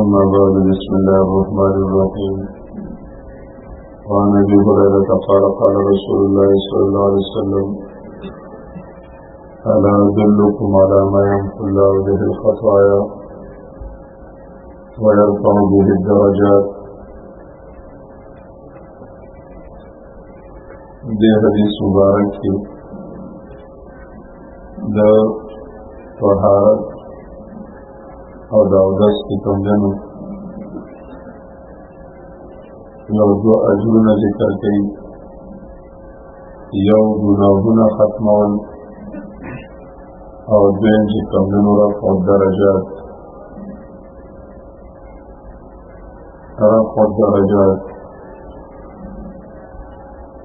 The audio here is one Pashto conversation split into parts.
أما بعد بسم الله الرحمن الرحيم وعن أبي هريرة قال قال رسول الله صلى الله عليه وسلم ألا أدلكم على ما يمحو الله به الخطايا ويرفع به الدرجات دي حديث مبارك کې د طهارت او د اودس چې کوم دنو یو دوه اجرونه ذکر کوي یو ګناهونه ختمول او دویم چې کوم دنو رفع درجات رفع درجات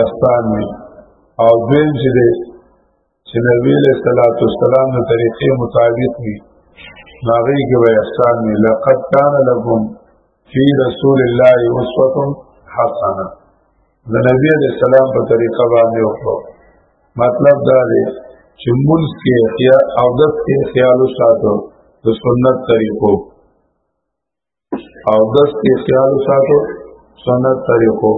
احسان وي او دویم چې دی چې نبی له صلوات والسلام د طریقې مطابق وي ناغي کې به احسان وي لقد كان لكم في رسول الله اسوه حسنه د نبی علیہ السلام په طریقه باندې وکړو مطلب دا دی چې مونږ کې احیا او د خیال ساتو د سنت طریقو او دس کې خیال ساتو سنت طریقو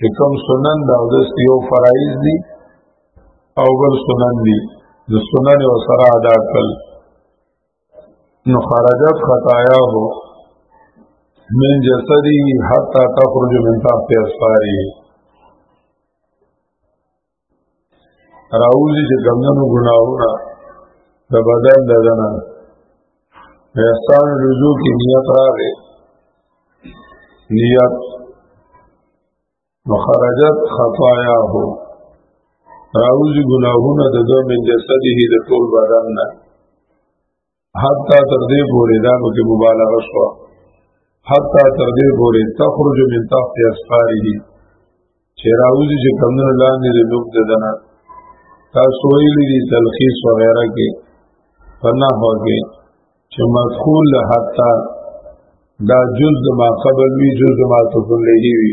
چې کوم سنن دا او دس یو فرایض دي او بل سنن دي د سنن او سره ادا کړل نو خرجت خطایا هو من جسدی حتا تخرج من تحت اسفاری راوځي چې ګمنو ګناهونه د بدن د دنه احسان رجوع کې نیت راغې نیت مخرجت خطایا هو راوځي ګناهونه د دوه من جسده د ټول بدن نه حتی تر دې پورې دا نو کې مبالغه شو حتی تر دې پورې تخرج من تحت اسفاره چې راوځي چې کمنو لاندې د لوک ددنه تاسو ویلي دي تلخیص وغیرہ کې فنا هوګي چې مدخول حتی دا جز ما قبل وی جز ما تفلیه وی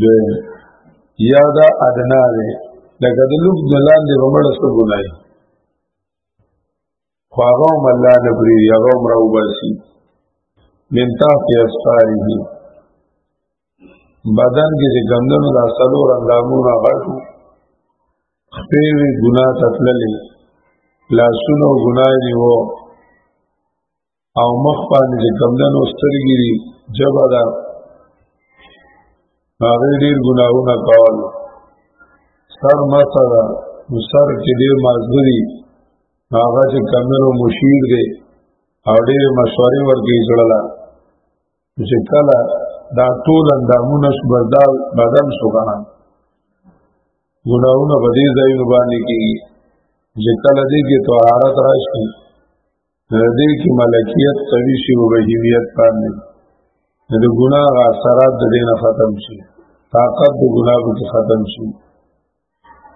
دویم یا دا ادنا دی لکه د لوګ د لاندې به مړه څه ګنای خو هغه هم الله نه پرې هغه هم راوباسي من تحت اسفاره بدن کې د ګندنو د اصلو رندامونه غټو خپې وی ګناه تتللې لاسونو ګناه دی وو او مخ باندې چې کمدنو سترګې دي جبه ده هغه ډېر ګناهونه کول سر مسه ده نو سر چې ډېر مازده دي هغه چې کمدنو مشیر دی او ډېرې مشورې ورکوي زړه له چې کله دا ټول اندامونه شو بردال بدن شو که نه ګناهونه په دې ځایونو باندې کېږي چې کله دې کې طهارت راشي د دې کې ملکیت قوي شي او رحیمیت باندې د ګناه اثرات د دینه ختم شي طاقت د ګناه په ختم شي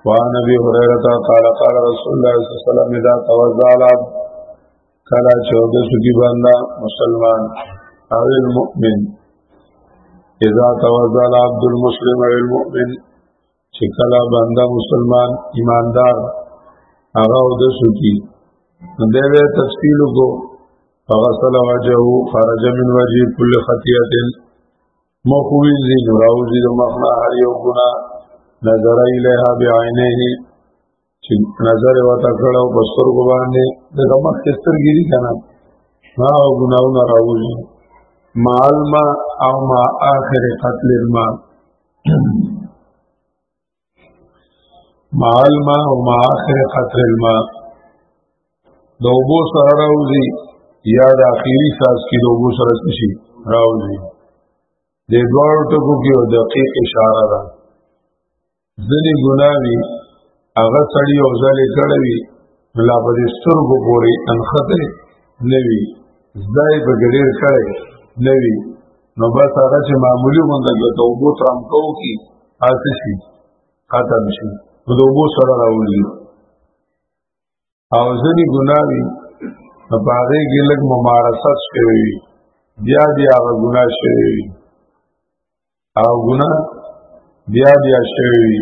وان ابي هريره قال قال رسول الله صلى الله عليه وسلم اذا توضا العبد کلا چود سکی بندا مسلمان او المؤمن اذا توضا العبد المسلم او المؤمن چې کله بنده مسلمان ایماندار هغه او د سکی دا به تفصیل کو هغه صلی وجهه خرج من وجه كل خطیه مخوین ذی نراوزی د مخنا هر یو ګنا نظر الیها بعینه چې نظر یې ورته کړی او په سترګو باندې دغه مخکې سترګې دي که نه ما او ګناهونه راوځي ما الماء او ما آخر قتل الماء ما الماء او ما آخر قتل الماء د اوبو سره راوځي یا د اخیری ساز کې د اوبو سره شي راوځي د دوړو ټکو کې او دقیق اشاره ده ځنې ګناوي هغه سړی او ځلې کړی وي لا په دې سترګو پورې انخته نه وي ځای به ګډیر کړی نه وي نو بس هغه چې معمولی غونډه کې ته وبو ترام کوو کی آسه شي ختم شي نو د وبو سره راولي او ځنې ګناوي نو په هغې کې لږ ممارست شوی وي بیا بیا هغه ګناه شوی وي او ګنا بیا بیا شوی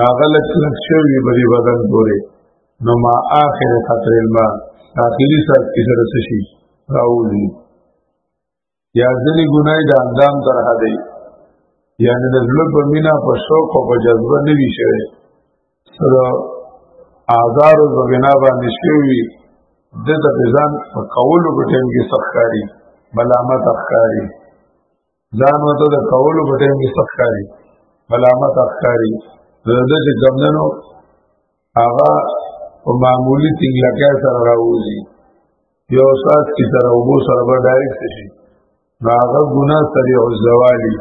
ناغل کلک شوی بری بدن پورې نو ما آخر خطر الماء آخری سات کی سره شي راوځي یا ځنی ګنای د اندام تر حده یعنی د زړه په مینا په شوق او په جذبه نه وی شوی سره آزار او بنا باندې شوی د د ځان په کولو په ټیم کې سخکاری ملامت اخکاری ځان وته د کولو په ټیم کې سخکاری ملامت اخکاری زده چې کمدنو هغه په معمولی تنګلکه سره راوځي یو سات کی سره وبو سره به ډایرکټ شي هغه ګنا سریع الزوالی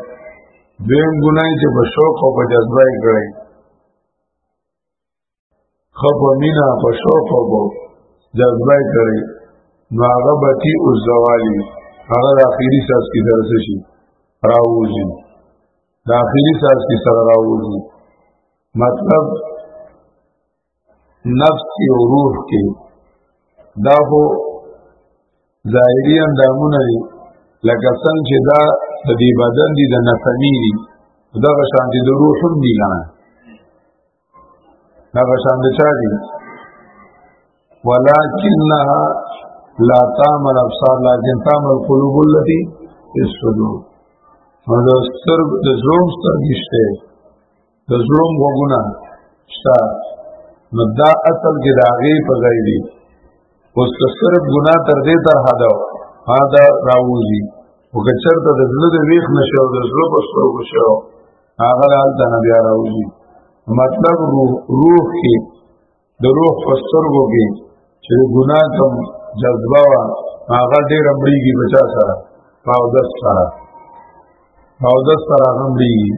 دویم ګنای چې په شوق او په جذبه یې کړی خفه مینا په شوق او جذبه کړي نو هغه بتی او زوالي هغه د اخیری ساس کې درسه شي راوځي د اخیری ساس کې سره راوځي مطلب نفس کې او روح کې دا هو ظاهري اندامونه دي لکه څنګه چې دا د دې بدن دي د نفسي دي دغه شان دي د روح هم دي نه دا غشان د چا دي ولکنها لا تعمل ابصار لكن تعمل قلوب التي في الصدور نو د ستر د زړه سترګې شته د زړه وګونه شته نو دا اصل کې د هغې په ځای دی اوس که صرف ګناه تر دې تر حده وه هغه راوځي خو که چېرته د زړه د ویښ نه شو د زړه په سترګو شو هغه حالت نه بیا راوځي مطلب روح روح کې د روح په سترګو کې چې ګناه کوم جذبه وا هغه ډېر مړیږي بچا سره او د سره او د سره هم مړیږي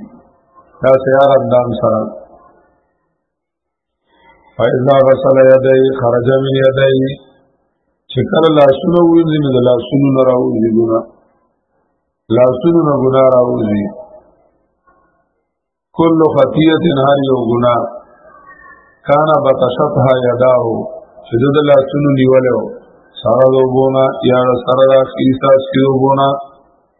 دا سیار اندام سره فإذا غسل يديه خرج من يديه چې کله لاسونه وینځي نو د لاسونو نه راوځي ګنا لاسونو نه ګنا راوځي کل خطیه هر یو ګنا کان بتشتها یداه چې د لاسونو نیولو سره دوبونه یا سره د کیسه سیوبونه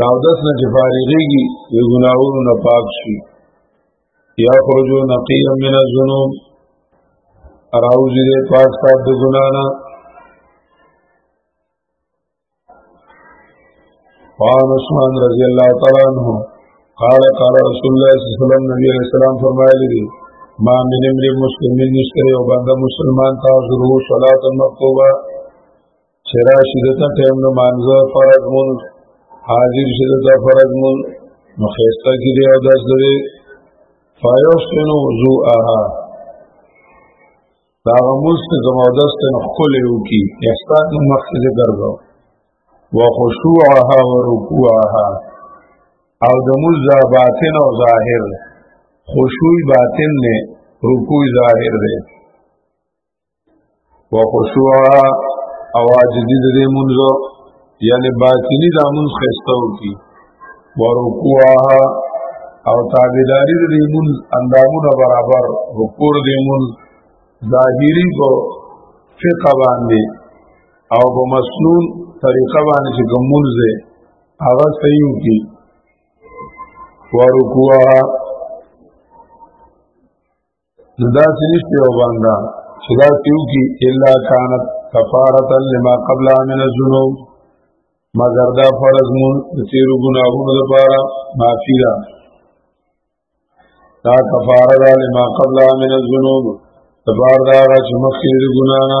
دا اودس نه چې فارغېږي د ګناهونو نه پاک شي یا خرجو نقیا من الذنوب راوځي د پاک صاحب د ګنا نه قال عثمان رضی الله تعالی عنہ قال قال رسول الله صلی الله علیه وسلم نبی علیہ السلام فرمایلی دی ما من امر مسلمین نشکره او بنده مسلمان تا ضرور صلات مکتوبه چې راشي د ته ټیم نو مانځه فرض مون حاضر شي د ته فرض مون نو خیسته کې دی او داس لري فایوستنو وضوءها دا غموس ته زمودست نو خپل یو کی احسان مخکې ذکر غو وخشوعها ورکوعها او د موز باطن او ظاهر خشوع باطن نه رکوع ظاهر دی وخشوع او عاجزی د دې منځ یعنی باطنی د منځ خستو کی ورکوع او تابعداری د دې منځ اندامونه برابر رکوع دې منځ ظاهری کو فقہ باندې او په مسنون طریقه باندې چې ګمول زه هغه صحیح کی ورکوع نو دا څه نشته یو باندې چې دا تیو کی الا کانت کفاره لما قبل من الذنوب مگر دا فرض مون تیرو گناهونو لپاره معافی ده دا کفاره ده لما قبل من الذنوب تبار دا چې مخکې د ګنانا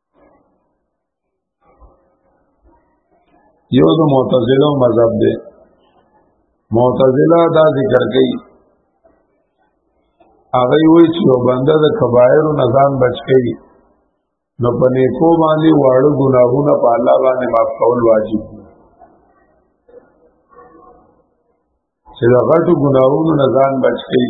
یو د معتزله مذهب دی معتزله دا ذکر کوي هغه وی چې یو بنده د کبایر او نزان بچ کوي نو په نیکو باندې واړو ګناهونه په الله باندې معاف کول واجب دي چې د غټو ګناهونو نزان بچ کوي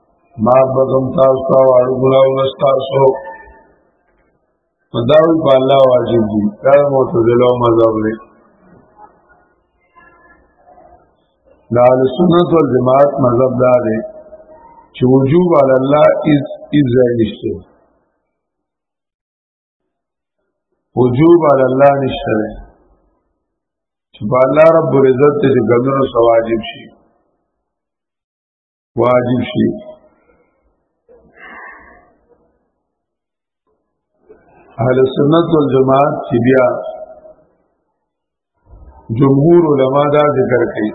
ما بغم تاسو او ارغلا او نستاسو مداوی په الله واجب دي دا معتزله او مذهب دی دا سنت او جماعت مذهب دا دی چې وجوب علی الله از از نشته وجوب علی الله نشته چې په الله رب العزت دې ګندنو سواجب شي واجب شي اهل سنت والجماعت چې بیا جمهور علما دا ذکر کوي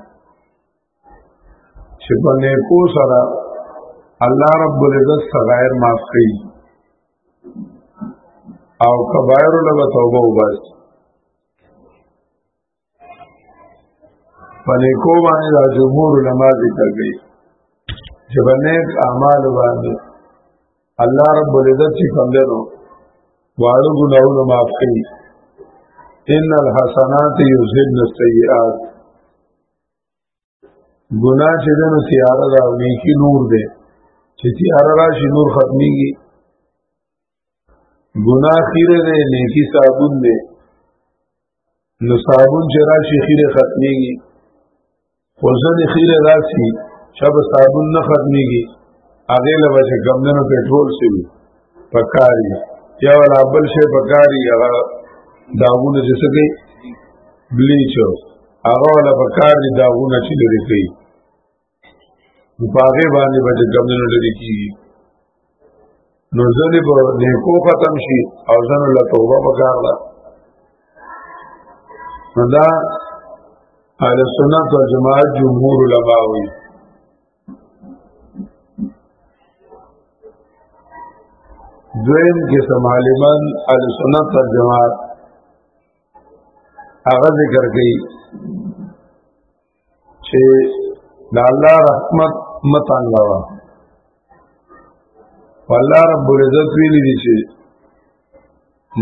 چې په نیکو سره الله رب العزت صغائر معاف کوي او کبائر له توبه وباسي باندې کو باندې د جمهور علما ذکر کوي چې باندې اعمال باندې الله رب العزت چې کوم درو واړو ګناونه معاف کوي ان الحسنات یذهبن السیئات ګناه چې دنو تیاره ده او نیکی نور ده چې تیاره راشي نور ختمیږي ګناه خیره ده نیکی صابون ده نو صابون چې راشي خیره ختمیږي خو ځنې خیره راشي چې به صابون نه ختمیږي هغه لږه کم نه پټرول سي پکاري یا ولا بل شي پکاري هغه داغونه چې څه کوي بلیچ هغه ولا پکار دي داغونه چې لري کوي نو پاغه باندې به ګمنو لري کیږي نو ځنې به نیکو ختم شي او ځنو له توبه پکار ده نو دا اهل سنت والجماعت جمهور علماء وي دویم قسم عالمان اهل سنت والجماعت هغه ذکر کوي چې د الله رحمت متانګوا والله رب العزت ویلي دي چې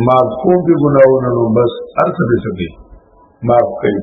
معفو به ګناونه نو بس ارث به سکی معاف کوي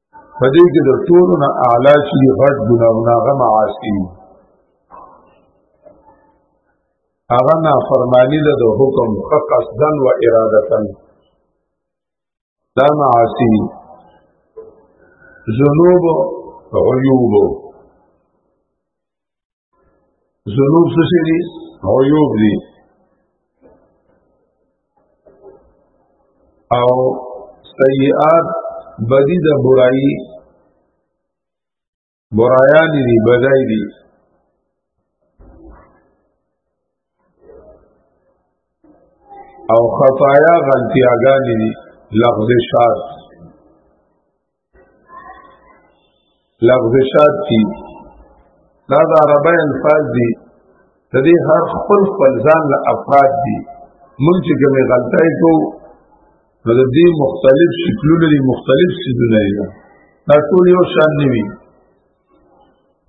په دې کې د ټولو نه اعلی چې غټ ګناونه هغه معاصی هغه نه فرمانی ده د حکم قصدا و ارادتا دا معاصی ذنوب عیوب ذنوب څه شي دي او یوب دي او سیئات بدی د برایي برایان دي بدای دي او خطایا غلطیاګان دي لفظ شاد لغزشات دي دا د عربی الفاظ دي د دې هر خپل خپل ځان له افراد دي مونږ چې کومې غلطۍ کوو نو د دې مختلف شکلونه دي مختلف سیدونه دي دا ټول یو شان نه وي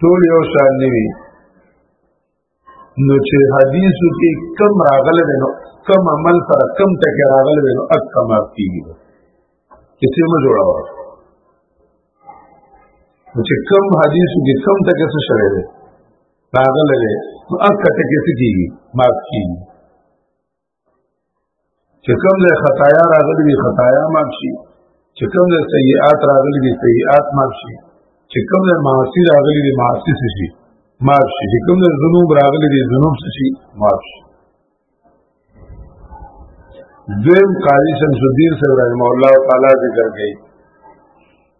ټول یو شان نه وي نو چې حدیثو کې کم راغله نو کم عمل سره کم ټکی راغله نو اک کم کیږي چې څه مو جوړاوه نو چې کم حدیثو کې کم ټکی څه شوی دی راغله نو اک ټکی څه کیږي معاف کیږي چې کوم ځای خطایا راغلي دي خطایا معاف شي چې کوم ځای سیئات راغلي دي سیئات معاف شي چې کوم ځای معاصی راغلي دي معاصی شي معاف شي چې کوم ځای ذنوب راغلي دي ذنوب شي معاف شي دویم قاضی شمس الدین صاحب رحمه الله تعالی ذکر کوي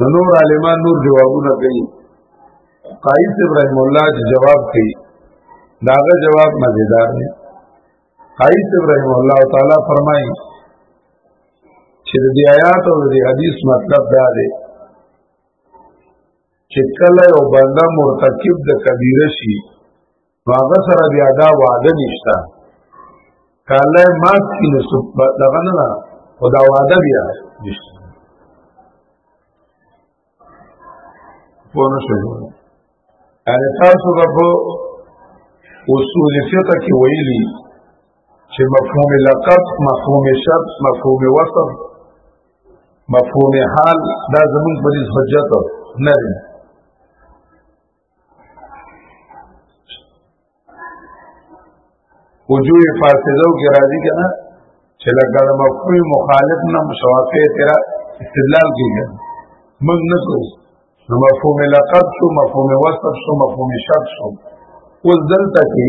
نو نور عالمان نور جوابونه کوي قایص ابراهیم الله چې جواب کوي داغه جواب مزیدار دی قایص ابراهیم الله تعالی فرمایي چې د دې آیات او د دې حدیث مطلب دا دی چې کله یو بنده مرتکب د کبیره شي هغه سره بیا دا وعده نشته کله ما کی نو سب دغه نه خدا وعده بیا نشته په نو شو ان تاسو په اصول فقه کې ویلي چې مفهوم لقب مفهوم شرط مفهوم وصف مفهوم حال دا زمون په حجت نه دی وجوه فاسده او کې راځي کنه چې لکه د مفهوم مخالف نه مشواقه تیرا استدلال کیږي موږ نه کوو نو مفهوم لقب شو مفهوم وصف شو مفهوم شرط شو اوس دلته کې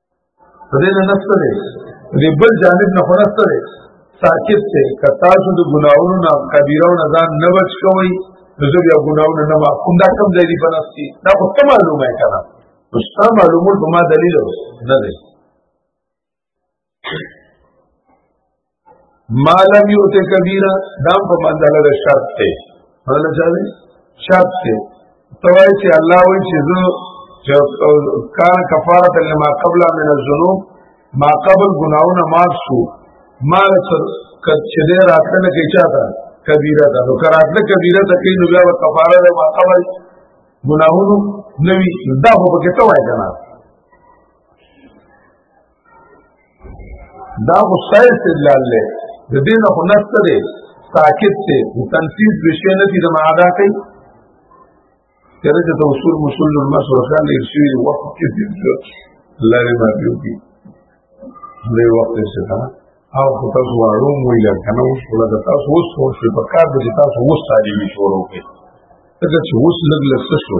په دې نه نشته دی دې بل جانب نه خو نشته دی ساکت دی که تاسو د ګناهونو نه کبیره او نزان نه بچ کوئ نو زه بیا ګناهونه نه معاف کوم دا کوم ځای دی په نفس کې دا خو ته معلومه یې که نه نو ستا معلومول په ما دلیل نه دی ما لم یوت کبیره دا په منځله د شرط ته مطلب څه دی شرط ته توای چې الله وایي چې زه کان کفاره لما قبل من الذنوب ما قبل گناونه معاف شو ما لسر کچې دې راتنه کې چاته کبیره ده نو کراتله کبیره ده کې نو بیا کفاره ده ما قبل گناونه نوی دا هو پکې توای کنه دا خو سای استدلال دی د دې نه خو نسته دی ساکت دی د تنفیذ بشی نه دی د معادا کوي کله چې توصول مسول المسور خان لري شوی وخت کې دی الله دې ما پیو کی دې وخت څه تا او خو تاسو وارو مو یې کنه اوس ولا د تاسو اوس خو څه په کار دي تاسو اوس تعلیم شروع کړئ څنګه چې اوس لګ لګ شو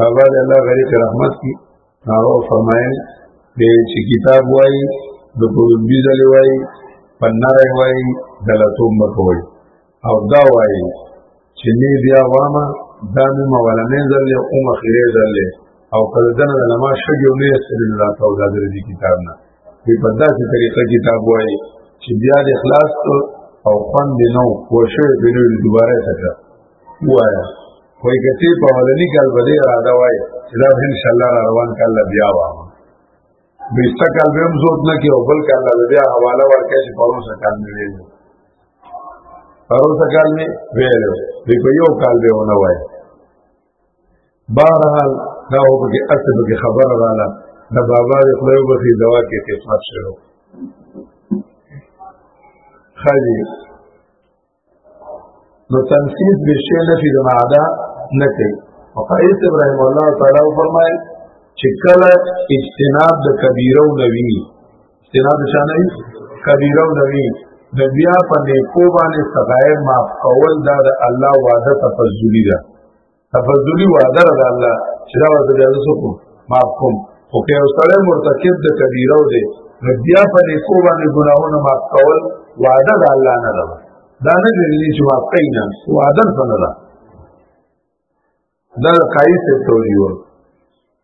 بابا د الله غری ته رحمت کی هغه فرمایل د چې کتاب وای د پوزبی ځل وای پناره وای دلتوم بکوي او دا وای چې نه بیا وامه دا مې مولانې ځل او ام خیره ځل او کله دنه د نماز شګو نه سره نه راته او د دې کتاب نه په پدا چې طریقه کتاب وای چې بیا د اخلاص او خوان دی نو کوشه دی نو دوباره تکړه وایا وای کته په ولنی کال بده اراده وای چې دا ان شاء الله را روان کال بیا وا بیستا کال به هم زوت نه کې او بل کال بیا حواله ورکړي چې پرون څه کال نه ویل پرون څه کال نه ویل دی په یو کال به ونه وای بهرحال دا هو به اصل به خبر رااله دا بابا دې خدای به دې دوا کې خدمت شروع خاجي نو تنسیز به شی نه فی معدا نه کوي او قیس ابراهیم الله تعالی فرمایي چې کله اجتناب د کبیره او نوی اجتناب شانه کبیره او نوی د بیا په نیکو باندې صغائر معاف کول دا د الله وعده تفضلی ده تفضلی وعده ده الله چې دا ورته د سکو معاف کوم خو که یو سړی مرتکب د کبیره و دی نو بیا په دې کو باندې ګناهونه معاف کول وعده ده الله نه ده دا نه دی چې معاف کوي نه وعده څه نه ده دا قایص ته ویل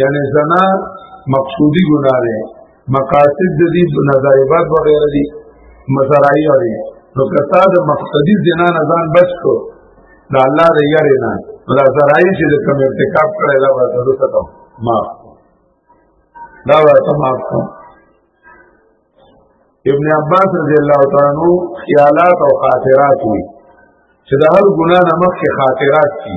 یعنی زنا مقصودی ګناه ده مقاصد د دې نظریات وغیرہ دي مزرعی اوري نو کتا د مقصدی زنا نه ځان بچ کو دا الله دې یاري نه دا زرعی چې د کوم ارتکاب کړی دا به تاسو ته ما دا به تاسو ما ابن عباس رضی الله تعالی عنہ خیالات او خاطرات وی چې د هر ګناه نمک کې خاطرات کی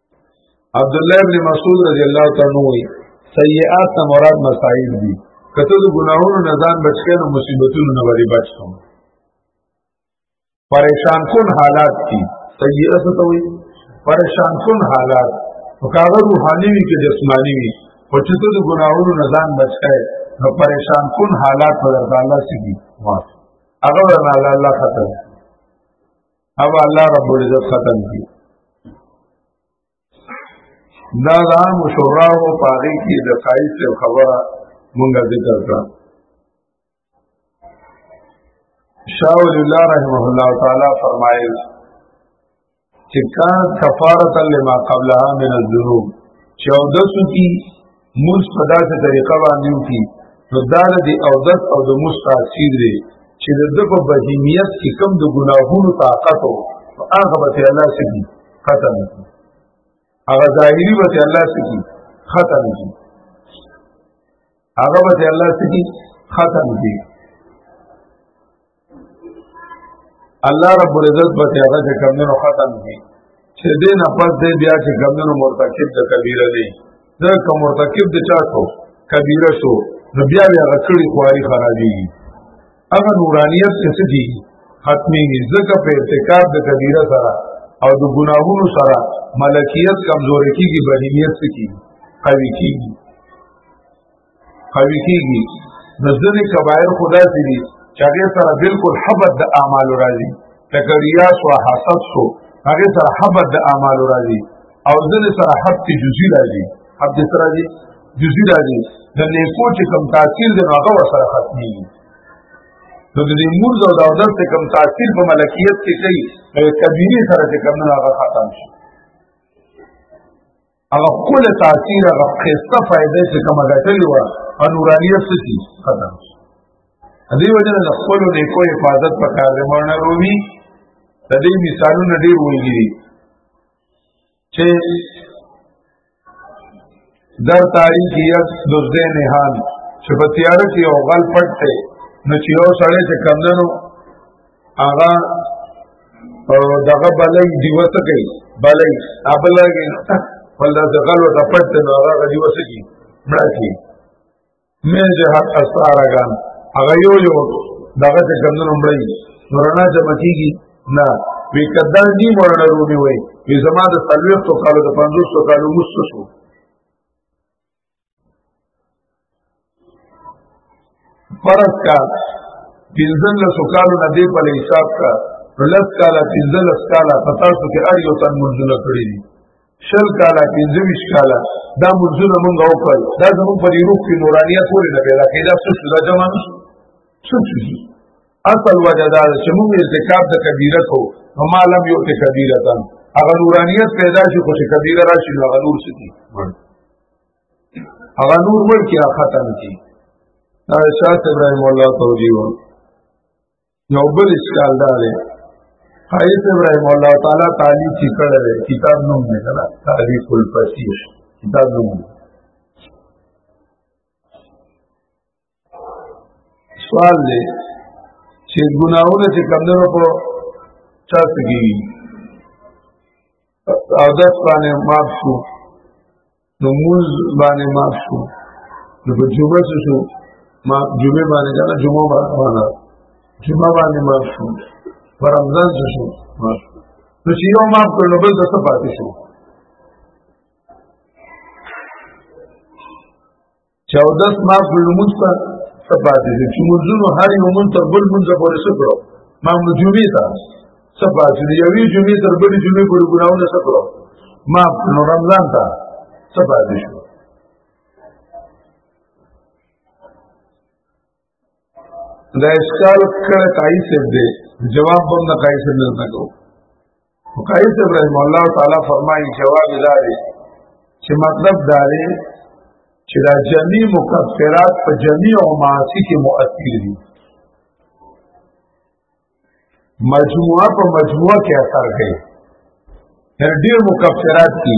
عبد الله ابن مسعود رضی الله تعالی عنہ وی سیئات مراد مصائب دي کته د ګناہوں نه ځان بچ کړو مصیبتونو نه وری بچ شو پریشان کن حالات دي سیئات ته وی پریشان کن حالات او کاغه روحاني وی کې جسمانی وی او چې ته د ګناہوں نه ځان بچ کړې نو پریشان کن حالات په درته الله سي دي هغه ورنه الله خطر او الله رب العزت ختم کی دا دا مشورا او پاغي کی د قائد سے خبره مونږه ذکر کړه شاہ ولی اللہ رحمه الله تعالی فرمایل چې کان کفاره لما قبلها من الذنوب 14 کی موږ په داسې طریقه باندې وکړي نو دا د اودس او د موږ تاثیر دی چې د ده په بهیمیت کې کم د ګناهونو طاقت و هغه به الله سکی ختم کړي هغه ظاهري به الله سکی ختم کړي هغه به الله سکی ختم کړي الله رب العزت به هغه چې کمنو ختم کی چې دې نه پس دې بیا چې کمنو مرتکب د کبیره دی دا کوم مرتکب د چا شو کبیره شو نو بیا بیا غکړي خواري خرابي هغه نورانیت څه څه دي ختمي ځکه په ارتکاب د کبیره سره او د ګناهونو سره ملکیت کمزوري کیږي بهیمیت څه کیږي قوي کیږي قوي کیږي نو ځنې کبایر خدا سي دي چې هغه سره بالکل حبت د اعمال راځي تکریا سو حسد سو هغه سره حبت د اعمال راځي او ځنې سره حبت جزئی راځي حبت سره راځي جزئی راځي د نیکو چې کم تاثیر دی هغه سره ختمي نو د دې مونږ او د اودس ته کم تاثیر په ملکیت کې کوي کبیره سره چې کم نه هغه ختم شي هغه خپل تاثیر هغه قصه فائدې چې کومه غټلې و او نورانیت څه شي ختم شي دې وجه نه خپل نه کوی حفاظت پکار دی مولانا رومي د دې مثالونه ډېر ویلي چې در تاریخیت دزده نهان چې په تیاره کې یو غل پټ دی نو چې یو سړی چې کمدنو هغه او دغه بلې دی وته کوي بلې ابلګي ولا دغل وته پټ نو هغه دی وته کوي مړکی مې ده حق اسارګان هغه یو یو دغه څه کمنو مړی نورنا چې مکیږي نه وی کدا دی مورنه رومي وای وی زما د سلوختو کالو د 500 کالو مستشو فرض کا پنځن له سکالو نه دی په حساب کا لس کالا پنځه لس کالا په تاسو کې اړ یو تن منځونه کړی دي شل کالا پنځه ویش کالا دا منځونه مونږ وکړل دا زموږ په روح کې نورانیت ولې نه پیدا کېدا څه شو دا جمع نه شو څه شو اصل وجه دا چې مونږ ارتکاب د کبیره کو ما لم یو ته کبیره تن هغه نورانیت پیدا شي خو چې کبیره راشي نو هغه نور څه دي هغه نور ور کې ختم کی دا شاه ابراهيم الله توجیه یو بل اشکال دا دی قایص ابراهيم الله تعالی تعالی چې کړه کتاب نوم نه کړه تعالی کل فصیح کتاب نوم سوال دی چې ګناونه چې کمنو په چا سګي او د باندې معاف شو نو موږ باندې معاف شو نو په جمعه شو ما جمعه باندې کنه جمعه باندې جمعه باندې معاف شو پر رمضان شو معاف شو نو چې یو معاف کړو نو بل د څه پاتې شو چې او داس ما په لمونځ ته څه پاتې دي چې مونږونو هر یو مونږ تر بل مونږ پورې څه کړو ما مونږ جمعې ته څه پاتې دي یوې جمعې تر بلې جمعې پورې ګناونه څه کړو ما نو رمضان ته څه پاتې شو دا اشکال کړه کای صاحب دې جواب بم نه کای صاحب نه تکو کای صاحب رحم الله تعالی فرمایي جواب دا دی چې مطلب دا دی چې دا جميع مکفرات په جميع معاصي کې مؤثر دي مجموعه په مجموعه کې اثر کوي هر ډیر مکفرات دي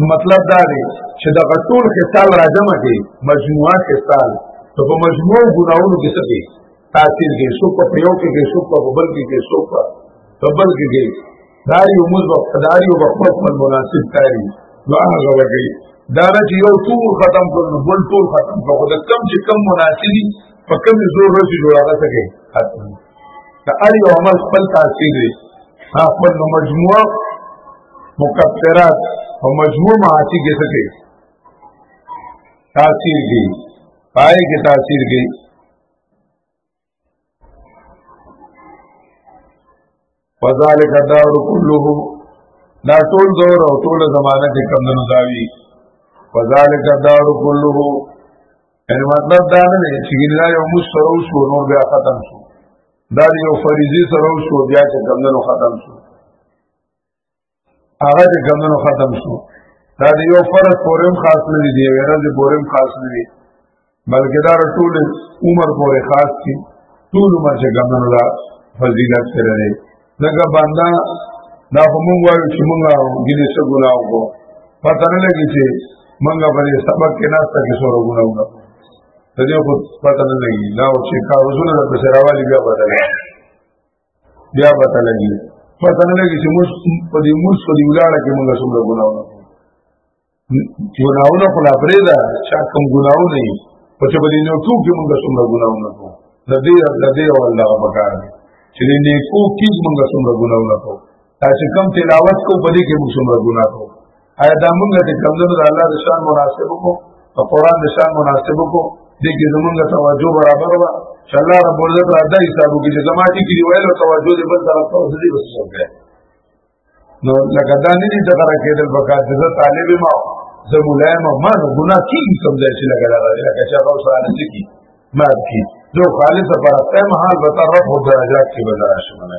نو مطلب دا دی چې دا ټول خصال راځم دي مجموعه خصال ته په مجموع ګناونو کې څه دي تاثیر کې څو په یو کې کې څو په بل کې کې څو په بل کې کې داری او موږ په داری او په خپل مناسب کاری نو هغه وګړي دا چې یو ټول ختم کړو نو بل ټول ختم کړو دا کم چې کم مناسبي په کم زور ورته جوړاګه څه کې ختم د هر یو عمل خپل تاثیر دی ها خپل نو مجموعه مکفرات او مجموعه معاصی کې څه کوي تاثیر کوي پای کې تاثیر کوي وذالک الدار كله دا ټول دور او ټول زمانه چې کم دنو داوی وذالک الدار كله یعنی مطلب دا نه دی چې ګینه یو موږ سره شو نور بیا ختم شو دا یو فریضه سره شو بیا چې کم دنو ختم شو هغه د ګمنو ختم شو دا د یو فرض پورم خاص نه دی دی ورځ پورم خاص نه دی بلکې دا ټول عمر پورې خاص دي ټول عمر چې ګمنو لا فضیلت سره دی دغه باندې دا هم وایو چې موږ ګینه څه ګناه وکړو پته نه لګی چې موږ په دې سبق کې ناشته کې سره ګناه وکړو ته دې خو پته نه لګی دا چې کاغذونه د بشراوالي بیا بدلې بیا پته لګي پته نه لګي چې موږ په دې موږ په دې ولاړه کې موږ څومره ګناونه ګناونه خو لا پرې ده چې کوم ګناونه یې په چې په دې نو ټول کې موږ څومره ګناونه کوو د دې د دې او الله په کار دی چې دې نیکو کې موږ څومره ګناونه کوو دا چې کم تلاوت کو په دې کې موږ څومره ګناه کوو آیا دا موږ ته کمزور د الله د شان مناسب کو او قران د شان مناسب کو دې کې زمونږ توجه برابر و چې الله رب العزت را دای حساب کې چې زما دې کې ویل او توجه دې بل طرف ته وسدي بس وکړي نو لکه دا نه دي ذکر کېدل پکار چې زه طالب ما زه ملایم ما نو ګناه کیږي کوم ځای چې لګا لګا لکه چې هغه سره نه سکی ما کی جو خالص پرسته محل وترف درجات کې بدل شمنه